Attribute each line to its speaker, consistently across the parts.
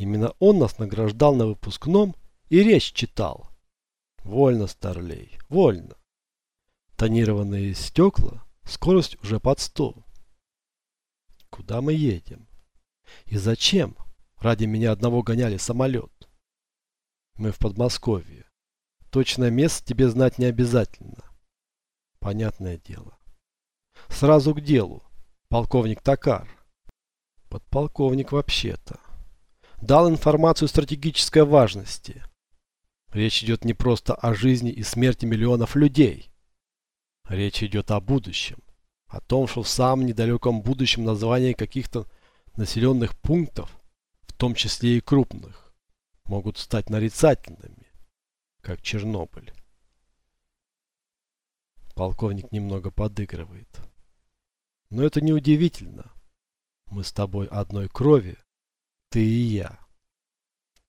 Speaker 1: Именно он нас награждал на выпускном и речь читал. Вольно, старлей, вольно. Тонированные стекла, скорость уже под 100. Куда мы едем? И зачем? Ради меня одного гоняли самолет. Мы в Подмосковье. Точное место тебе знать не обязательно. Понятное дело. Сразу к делу. Полковник Токар. Подполковник вообще-то. Дал информацию стратегической важности. Речь идет не просто о жизни и смерти миллионов людей. Речь идет о будущем. О том, что в самом недалеком будущем названия каких-то населенных пунктов, в том числе и крупных, могут стать нарицательными, как Чернобыль. Полковник немного подыгрывает. Но это не удивительно. Мы с тобой одной крови, ты и я.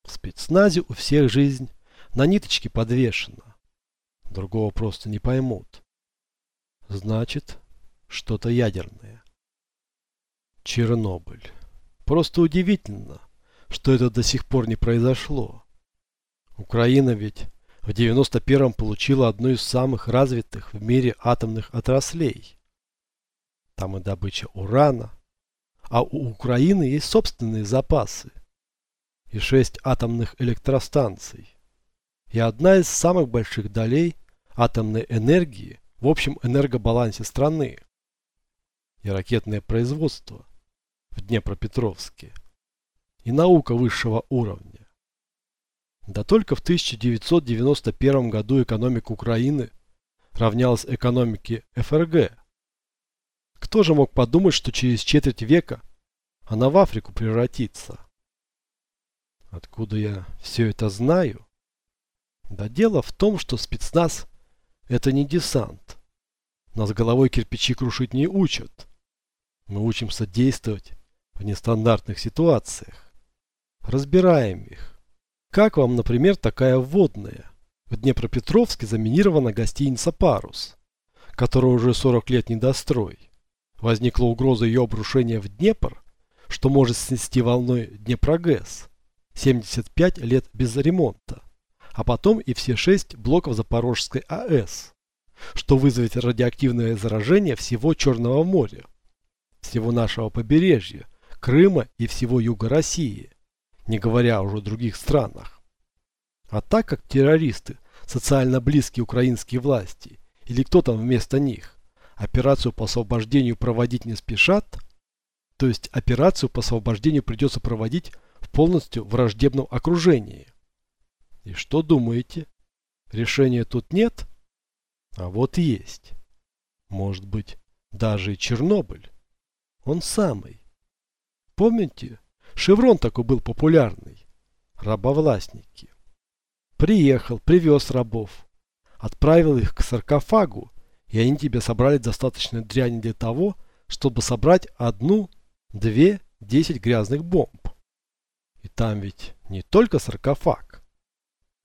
Speaker 1: В спецназе у всех жизнь на ниточке подвешена. Другого просто не поймут. Значит, что-то ядерное. Чернобыль. Просто удивительно, что это до сих пор не произошло. Украина ведь в 91-м получила одну из самых развитых в мире атомных отраслей. Там и добыча урана, а у Украины есть собственные запасы и шесть атомных электростанций. И одна из самых больших долей атомной энергии в общем энергобалансе страны. И ракетное производство в Днепропетровске. И наука высшего уровня. Да только в 1991 году экономика Украины равнялась экономике ФРГ. Кто же мог подумать, что через четверть века она в Африку превратится? Откуда я все это знаю? Да дело в том, что спецназ – это не десант. Нас головой кирпичи крушить не учат. Мы учимся действовать в нестандартных ситуациях. Разбираем их. Как вам, например, такая вводная? В Днепропетровске заминирована гостиница «Парус», которая уже 40 лет недострой. Возникла угроза ее обрушения в Днепр, что может снести волной Днепрогэс. 75 лет без ремонта, а потом и все шесть блоков Запорожской АЭС, что вызовет радиоактивное заражение всего Черного моря, всего нашего побережья, Крыма и всего юга России, не говоря уже о других странах. А так как террористы, социально близкие украинские власти, или кто там вместо них, операцию по освобождению проводить не спешат, то есть операцию по освобождению придется проводить в полностью враждебном окружении. И что думаете? Решения тут нет? А вот есть. Может быть, даже и Чернобыль. Он самый. Помните, шеврон такой был популярный. Рабовластники. Приехал, привез рабов. Отправил их к саркофагу, и они тебе собрали достаточно дряни для того, чтобы собрать одну, две, десять грязных бомб. И там ведь не только саркофаг.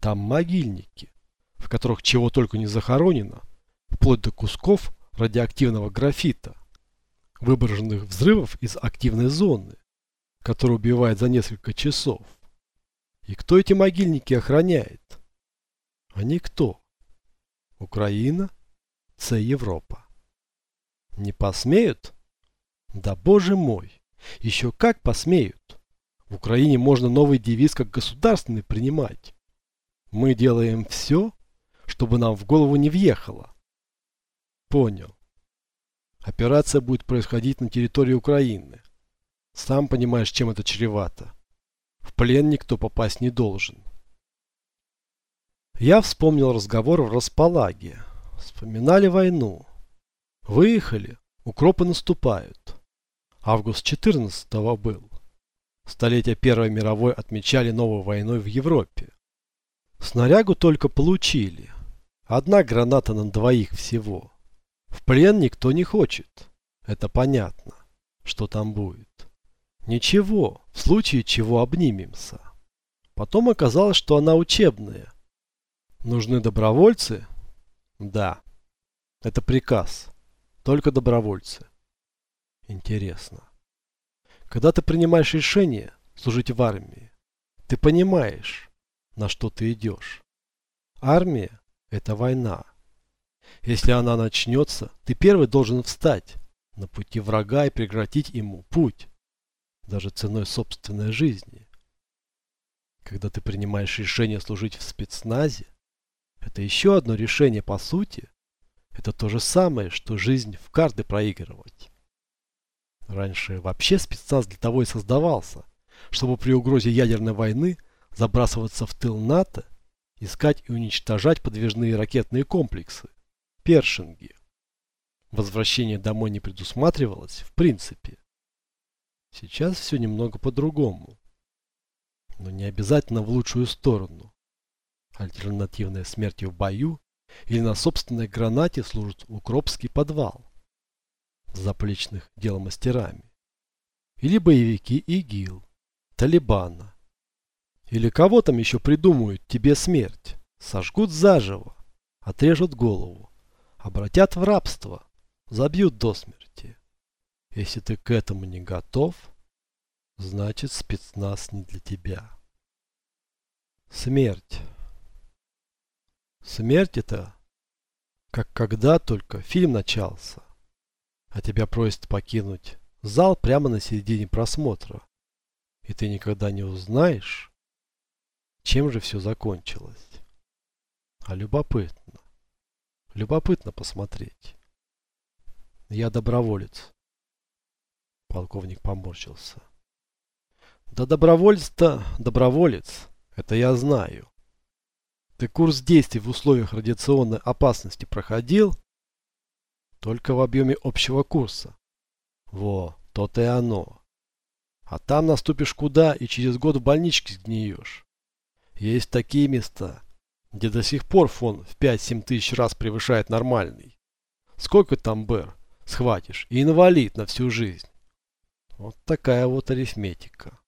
Speaker 1: Там могильники, в которых чего только не захоронено, вплоть до кусков радиоактивного графита, выброшенных взрывов из активной зоны, которая убивает за несколько часов. И кто эти могильники охраняет? А никто. Украина, це Европа. Не посмеют? Да боже мой, еще как посмеют. В Украине можно новый девиз как государственный принимать. Мы делаем все, чтобы нам в голову не въехало. Понял. Операция будет происходить на территории Украины. Сам понимаешь, чем это чревато. В плен никто попасть не должен. Я вспомнил разговор в Располаге. Вспоминали войну. Выехали, укропы наступают. Август 14 был. Столетие Первой мировой отмечали новой войной в Европе. Снарягу только получили. Одна граната на двоих всего. В плен никто не хочет. Это понятно. Что там будет? Ничего, в случае чего обнимемся. Потом оказалось, что она учебная. Нужны добровольцы? Да. Это приказ. Только добровольцы. Интересно. Когда ты принимаешь решение служить в армии, Ты понимаешь, на что ты идешь. Армия – это война. Если она начнется, ты первый должен встать на пути врага и прекратить ему путь, даже ценой собственной жизни. Когда ты принимаешь решение служить в спецназе, это еще одно решение по сути. Это то же самое, что жизнь в карты проигрывать. Раньше вообще спецназ для того и создавался, чтобы при угрозе ядерной войны забрасываться в тыл НАТО, искать и уничтожать подвижные ракетные комплексы, першинги. Возвращение домой не предусматривалось в принципе. Сейчас все немного по-другому. Но не обязательно в лучшую сторону. Альтернативная смерти в бою или на собственной гранате служит укропский подвал заплечных деломастерами. Или боевики ИГИЛ, Талибана. Или кого там еще придумают тебе смерть. Сожгут заживо, отрежут голову, обратят в рабство, забьют до смерти. Если ты к этому не готов, значит спецназ не для тебя. Смерть. Смерть это, как когда только фильм начался, а тебя просят покинуть зал прямо на середине просмотра, и ты никогда не узнаешь, чем же все закончилось. А любопытно. Любопытно посмотреть. Я доброволец. Полковник поморщился. Да добровольец-то доброволец. Это я знаю. Ты курс действий в условиях радиационной опасности проходил? Только в объеме общего курса. Во, то-то и оно. А там наступишь куда и через год в больничке сгниешь. Есть такие места, где до сих пор фон в 5-7 тысяч раз превышает нормальный. Сколько там, Бэр, схватишь и инвалид на всю жизнь. Вот такая вот арифметика.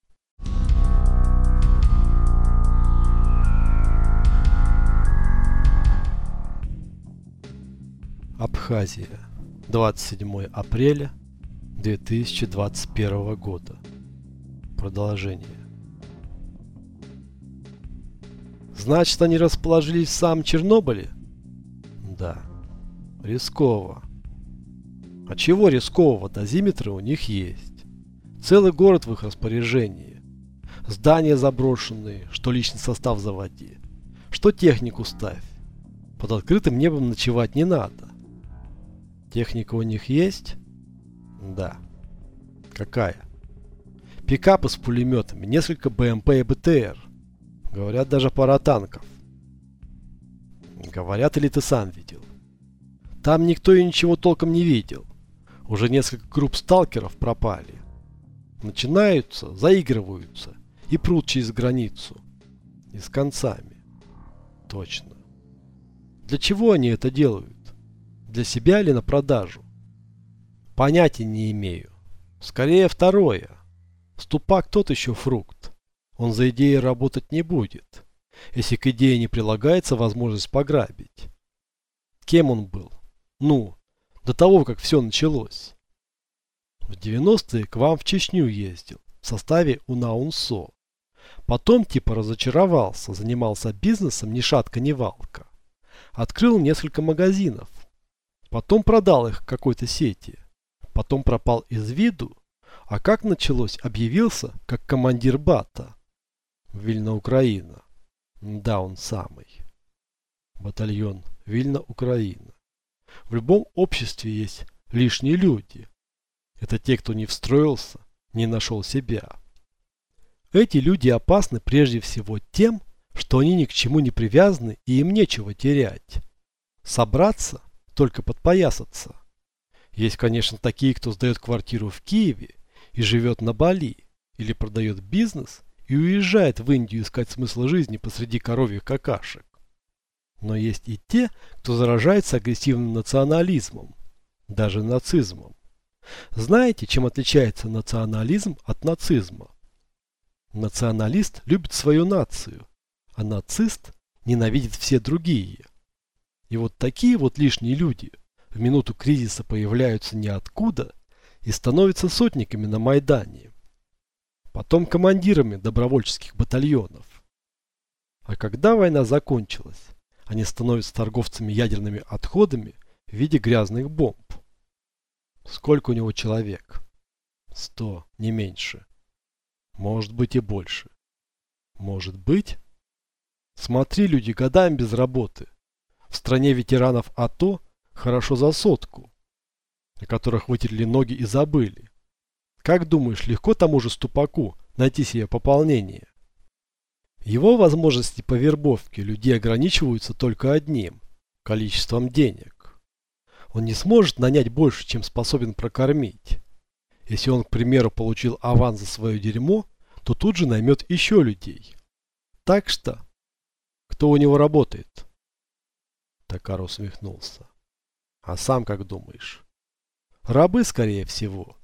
Speaker 1: Абхазия. 27 апреля 2021 года. Продолжение. Значит, они расположились в самом Чернобыле? Да. Рисково. А чего рискового? Дозиметры у них есть. Целый город в их распоряжении. Здания заброшенные, что личный состав заводи. Что технику ставь. Под открытым небом ночевать не надо. Техника у них есть? Да. Какая? Пикапы с пулеметами, несколько БМП и БТР. Говорят, даже пара танков. Говорят, или ты сам видел? Там никто и ничего толком не видел. Уже несколько групп сталкеров пропали. Начинаются, заигрываются и прут через границу. И с концами. Точно. Для чего они это делают? Для себя или на продажу? Понятия не имею. Скорее второе. Ступак тот еще фрукт. Он за идеей работать не будет, если к идее не прилагается возможность пограбить. Кем он был? Ну, до того, как все началось. В 90-е к вам в Чечню ездил, в составе УНАУНСО. Потом типа разочаровался, занимался бизнесом ни шатка ни валка. Открыл несколько магазинов, Потом продал их какой-то сети. Потом пропал из виду. А как началось, объявился как командир БАТа. Вильна, Украина. Да, он самый. Батальон Вильна, Украина. В любом обществе есть лишние люди. Это те, кто не встроился, не нашел себя. Эти люди опасны прежде всего тем, что они ни к чему не привязаны и им нечего терять. Собраться только подпоясаться. Есть, конечно, такие, кто сдает квартиру в Киеве и живет на Бали, или продает бизнес и уезжает в Индию искать смысл жизни посреди коровьих какашек. Но есть и те, кто заражается агрессивным национализмом, даже нацизмом. Знаете, чем отличается национализм от нацизма? Националист любит свою нацию, а нацист ненавидит все другие. И вот такие вот лишние люди в минуту кризиса появляются ниоткуда и становятся сотниками на Майдане. потом командирами добровольческих батальонов. А когда война закончилась, они становятся торговцами ядерными отходами в виде грязных бомб. Сколько у него человек? Сто, не меньше. Может быть и больше. Может быть? Смотри, люди годами без работы. В стране ветеранов АТО хорошо за сотку, о которых вытерли ноги и забыли. Как думаешь, легко тому же ступаку найти себе пополнение? Его возможности по вербовке людей ограничиваются только одним – количеством денег. Он не сможет нанять больше, чем способен прокормить. Если он, к примеру, получил аванс за свое дерьмо, то тут же наймет еще людей. Так что, кто у него работает? Такар усмехнулся. А сам как думаешь? Рабы, скорее всего.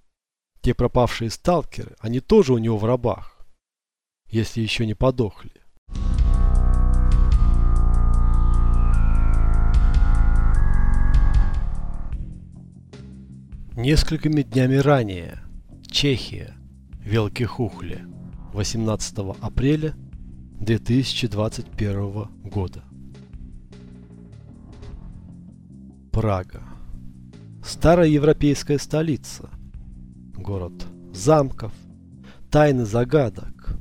Speaker 1: Те пропавшие сталкеры, они тоже у него в рабах. Если еще не подохли. Несколькими днями ранее. Чехия. Велкихухле. 18 апреля 2021 года. Прага. Старая европейская столица. Город замков, тайны загадок.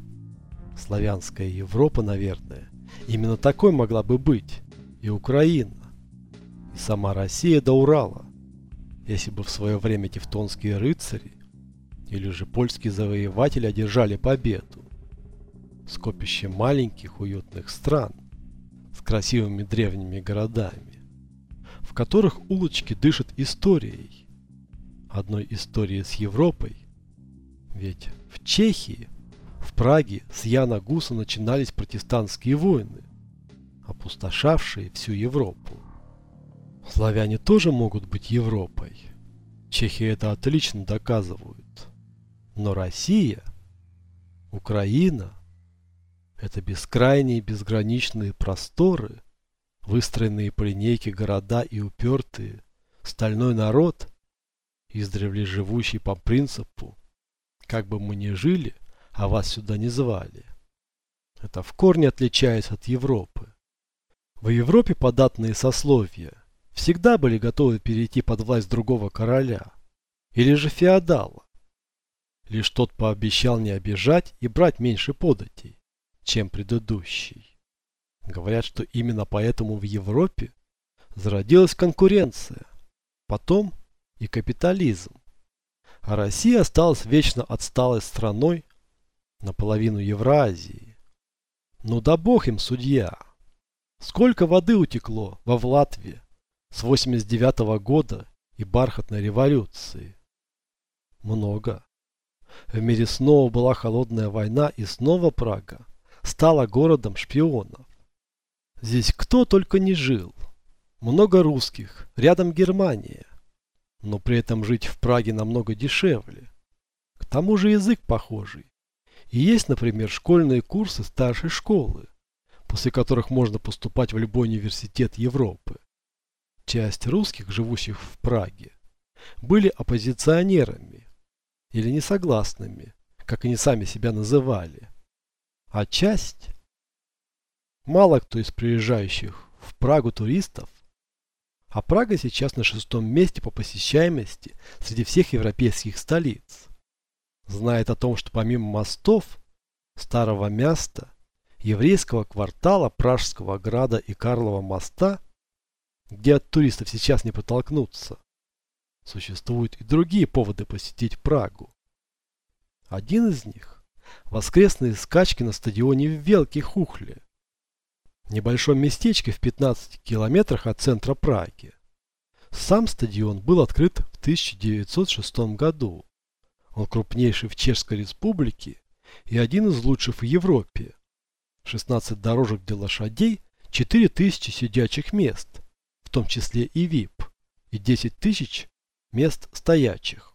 Speaker 1: Славянская Европа, наверное, именно такой могла бы быть. И Украина, и сама Россия до Урала. Если бы в свое время тевтонские рыцари или же польские завоеватели одержали победу. Скопище маленьких уютных стран с красивыми древними городами в которых улочки дышат историей. Одной историей с Европой. Ведь в Чехии, в Праге с Яна Гуса начинались протестантские войны, опустошавшие всю Европу. Славяне тоже могут быть Европой. Чехи это отлично доказывают. Но Россия, Украина – это бескрайние безграничные просторы, выстроенные по линейке города и упертые, стальной народ, издревле живущий по принципу, как бы мы ни жили, а вас сюда не звали. Это в корне отличается от Европы. В Европе податные сословия всегда были готовы перейти под власть другого короля или же феодала. Лишь тот пообещал не обижать и брать меньше податей, чем предыдущий. Говорят, что именно поэтому в Европе зародилась конкуренция, потом и капитализм. А Россия осталась вечно отсталой страной наполовину Евразии. Ну да бог им судья. Сколько воды утекло во Латвии с 89 -го года и бархатной революции? Много. В мире снова была холодная война и снова Прага стала городом шпионов. Здесь кто только не жил. Много русских, рядом Германия. Но при этом жить в Праге намного дешевле. К тому же язык похожий. И есть, например, школьные курсы старшей школы, после которых можно поступать в любой университет Европы. Часть русских, живущих в Праге, были оппозиционерами или несогласными, как они сами себя называли. А часть Мало кто из приезжающих в Прагу туристов, а Прага сейчас на шестом месте по посещаемости среди всех европейских столиц, знает о том, что помимо мостов, Старого Места, еврейского квартала, Пражского града и Карлова моста, где от туристов сейчас не протолкнуться, существуют и другие поводы посетить Прагу. Один из них – воскресные скачки на стадионе в Велкий-Хухле, небольшом местечке в 15 километрах от центра Праги. Сам стадион был открыт в 1906 году. Он крупнейший в Чешской республике и один из лучших в Европе. 16 дорожек для лошадей, 4000 сидячих мест, в том числе и VIP, и 10 тысяч мест стоячих.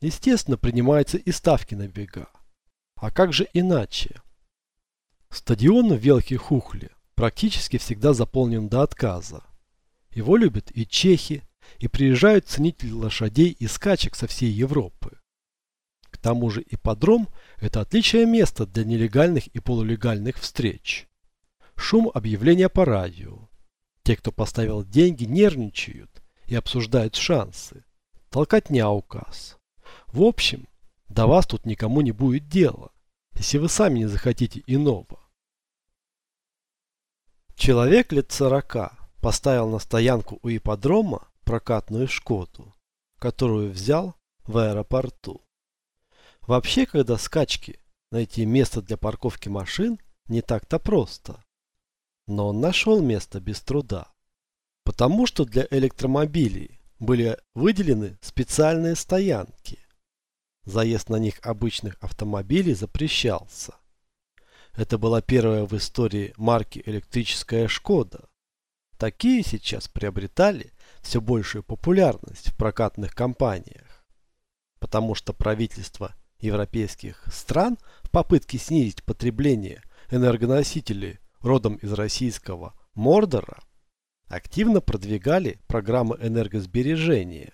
Speaker 1: Естественно, принимаются и ставки на бега. А как же иначе? Стадион в Велхе-Хухле практически всегда заполнен до отказа. Его любят и чехи, и приезжают ценители лошадей и скачек со всей Европы. К тому же ипподром Это отличное место для нелегальных и полулегальных встреч. Шум объявления по радио. Те, кто поставил деньги, нервничают и обсуждают шансы. Толкотня указ. В общем, до вас тут никому не будет дела, если вы сами не захотите иного. Человек лет сорока поставил на стоянку у ипподрома прокатную «Шкоду», которую взял в аэропорту. Вообще, когда скачки, найти место для парковки машин не так-то просто. Но он нашел место без труда. Потому что для электромобилей были выделены специальные стоянки. Заезд на них обычных автомобилей запрещался. Это была первая в истории марки электрическая «Шкода». Такие сейчас приобретали все большую популярность в прокатных компаниях. Потому что правительство европейских стран в попытке снизить потребление энергоносителей родом из российского Мордора активно продвигали программы энергосбережения,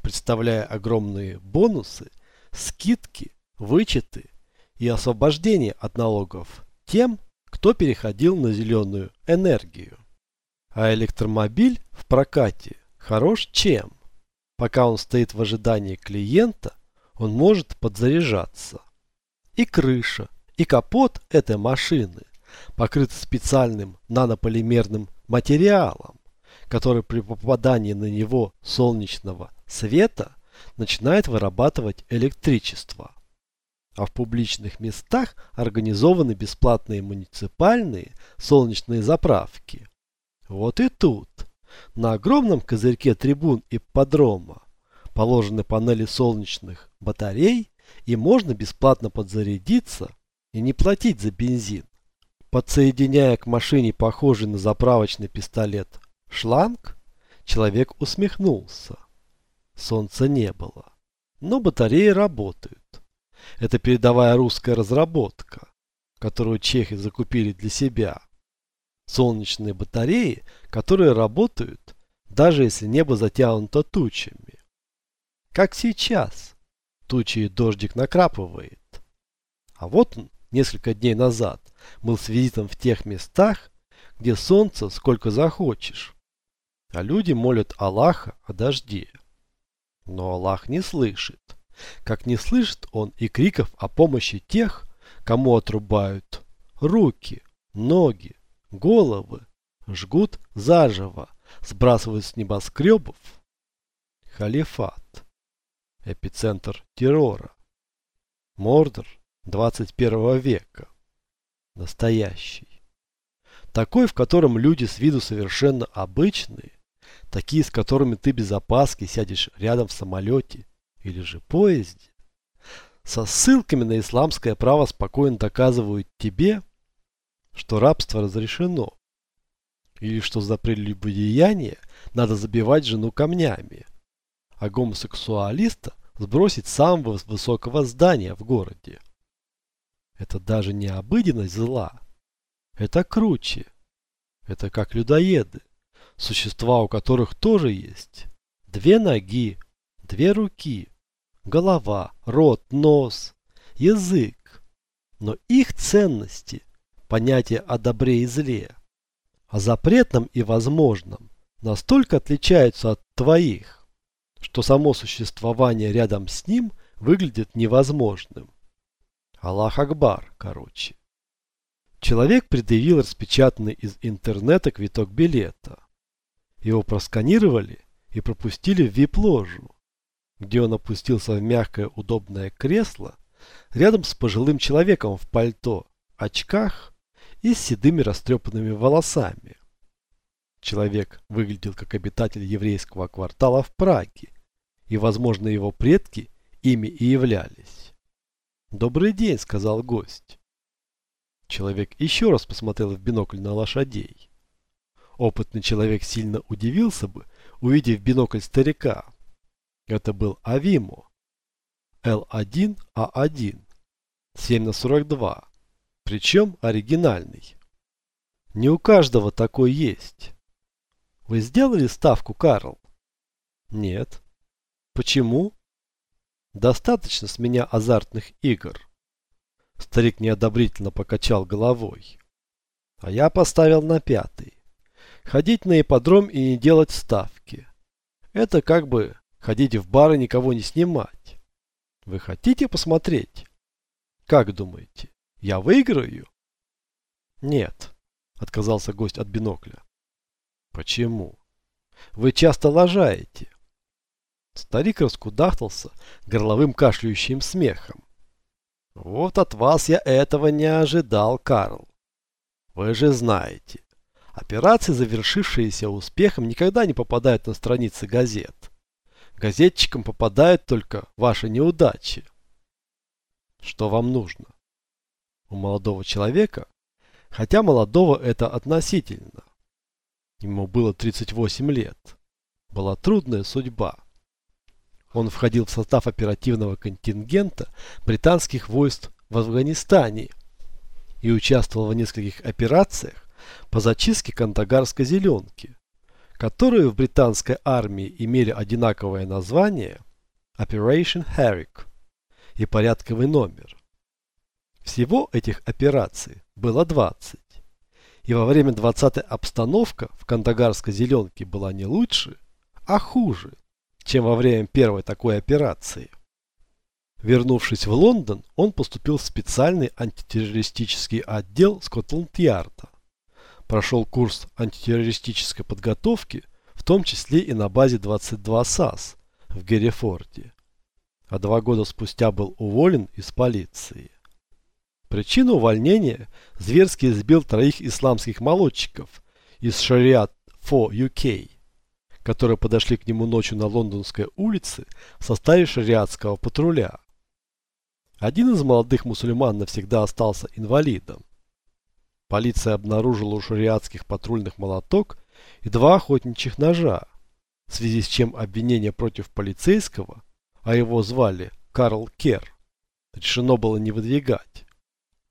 Speaker 1: представляя огромные бонусы, скидки, вычеты и освобождение от налогов тем, кто переходил на зеленую энергию. А электромобиль в прокате хорош чем? Пока он стоит в ожидании клиента, он может подзаряжаться. И крыша, и капот этой машины покрыты специальным нанополимерным материалом, который при попадании на него солнечного света начинает вырабатывать электричество. А в публичных местах организованы бесплатные муниципальные солнечные заправки. Вот и тут, на огромном козырьке трибун и подрома, положены панели солнечных батарей и можно бесплатно подзарядиться и не платить за бензин. Подсоединяя к машине похожий на заправочный пистолет шланг, человек усмехнулся. Солнца не было, но батареи работают. Это передовая русская разработка, которую чехи закупили для себя. Солнечные батареи, которые работают, даже если небо затянуто тучами. Как сейчас. Тучи и дождик накрапывает. А вот он, несколько дней назад, был с визитом в тех местах, где солнце сколько захочешь. А люди молят Аллаха о дожде. Но Аллах не слышит. Как не слышит он и криков о помощи тех, кому отрубают руки, ноги, головы, жгут заживо, сбрасывают с небоскребов. Халифат. Эпицентр террора. Мордор 21 века. Настоящий. Такой, в котором люди с виду совершенно обычные, такие, с которыми ты без опаски сядешь рядом в самолете или же поезде, со ссылками на исламское право спокойно доказывают тебе, что рабство разрешено, или что за прелюбодеяние надо забивать жену камнями, а гомосексуалиста сбросить с самого высокого здания в городе. Это даже не обыденность зла. Это круче. Это как людоеды, существа у которых тоже есть две ноги, две руки, голова, рот, нос, язык. Но их ценности, понятия о добре и зле, о запретном и возможном, настолько отличаются от твоих, что само существование рядом с ним выглядит невозможным. Аллах Акбар, короче. Человек предъявил распечатанный из интернета квиток билета. Его просканировали и пропустили в вип-ложу, где он опустился в мягкое удобное кресло рядом с пожилым человеком в пальто, очках и с седыми растрепанными волосами. Человек выглядел как обитатель еврейского квартала в Праге, и, возможно, его предки ими и являлись. «Добрый день», — сказал гость. Человек еще раз посмотрел в бинокль на лошадей. Опытный человек сильно удивился бы, увидев бинокль старика. Это был Авимо. L1A1. 7 на 42. Причем оригинальный. Не у каждого такой есть. Вы сделали ставку, Карл? Нет. Почему? Достаточно с меня азартных игр. Старик неодобрительно покачал головой. А я поставил на пятый. Ходить на ипподром и не делать ставки. Это как бы ходить в бар и никого не снимать. Вы хотите посмотреть? Как думаете, я выиграю? Нет, отказался гость от бинокля. Почему? Вы часто лажаете. Старик раскудахтался горловым кашляющим смехом. Вот от вас я этого не ожидал, Карл. Вы же знаете, операции, завершившиеся успехом, никогда не попадают на страницы газет. Газетчикам попадают только ваши неудачи. Что вам нужно? У молодого человека, хотя молодого это относительно. Ему было 38 лет. Была трудная судьба. Он входил в состав оперативного контингента британских войск в Афганистане и участвовал в нескольких операциях по зачистке кандагарской зеленки, которые в британской армии имели одинаковое название Operation Herrick и порядковый номер. Всего этих операций было 20. И во время 20-й обстановка в кандагарской зеленке была не лучше, а хуже чем во время первой такой операции. Вернувшись в Лондон, он поступил в специальный антитеррористический отдел Скотланд-Ярда. Прошел курс антитеррористической подготовки, в том числе и на базе 22 САС в Геррифорде. А два года спустя был уволен из полиции. Причина увольнения – зверски избил троих исламских молодчиков из Шариат 4 UK которые подошли к нему ночью на Лондонской улице в составе шариатского патруля. Один из молодых мусульман навсегда остался инвалидом. Полиция обнаружила у шариатских патрульных молоток и два охотничьих ножа, в связи с чем обвинение против полицейского, а его звали Карл Кер, решено было не выдвигать.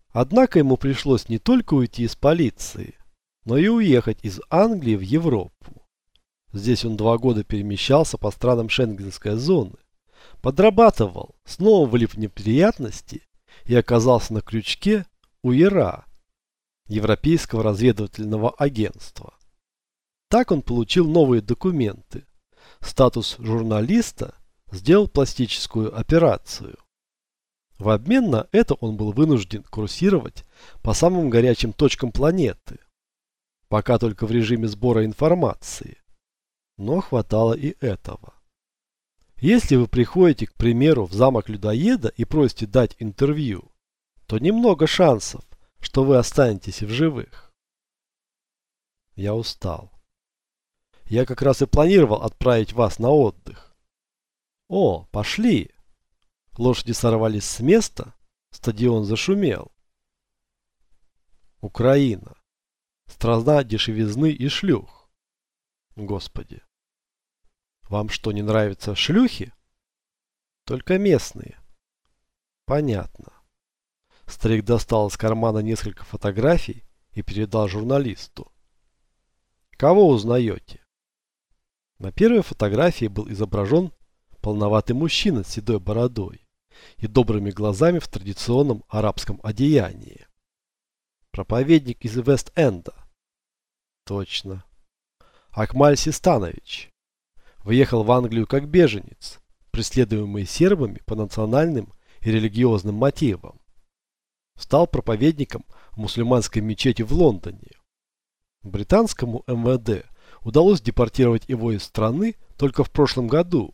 Speaker 1: Однако ему пришлось не только уйти из полиции, но и уехать из Англии в Европу. Здесь он два года перемещался по странам Шенгенской зоны. Подрабатывал, снова влип в неприятности и оказался на крючке у ИРА, Европейского разведывательного агентства. Так он получил новые документы. Статус журналиста сделал пластическую операцию. В обмен на это он был вынужден курсировать по самым горячим точкам планеты, пока только в режиме сбора информации но хватало и этого. Если вы приходите, к примеру, в замок людоеда и просите дать интервью, то немного шансов, что вы останетесь в живых. Я устал. Я как раз и планировал отправить вас на отдых. О, пошли. Лошади сорвались с места, стадион зашумел. Украина. Страна дешевизны и шлюх. Господи. Вам что, не нравятся шлюхи? Только местные. Понятно. Старик достал из кармана несколько фотографий и передал журналисту. Кого узнаете? На первой фотографии был изображен полноватый мужчина с седой бородой и добрыми глазами в традиционном арабском одеянии. Проповедник из Вест-Энда. Точно. Акмаль Систанович выехал в Англию как беженец, преследуемый сербами по национальным и религиозным мотивам. Стал проповедником в мусульманской мечети в Лондоне. Британскому МВД удалось депортировать его из страны только в прошлом году.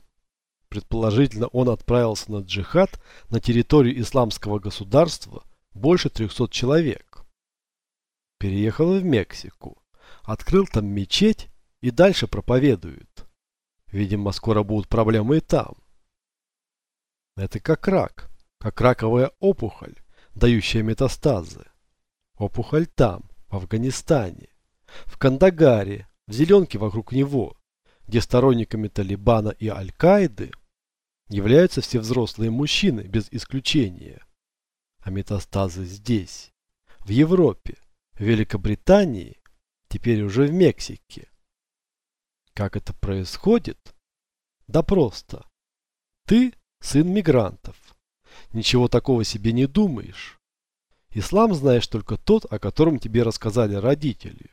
Speaker 1: Предположительно, он отправился на джихад на территорию исламского государства больше 300 человек. Переехал в Мексику, открыл там мечеть и дальше проповедует. Видимо, скоро будут проблемы и там. Это как рак, как раковая опухоль, дающая метастазы. Опухоль там, в Афганистане, в Кандагаре, в зеленке вокруг него, где сторонниками Талибана и Аль-Каиды являются все взрослые мужчины без исключения. А метастазы здесь, в Европе, в Великобритании, теперь уже в Мексике. Как это происходит? Да просто. Ты сын мигрантов. Ничего такого себе не думаешь. Ислам знаешь только тот, о котором тебе рассказали родители.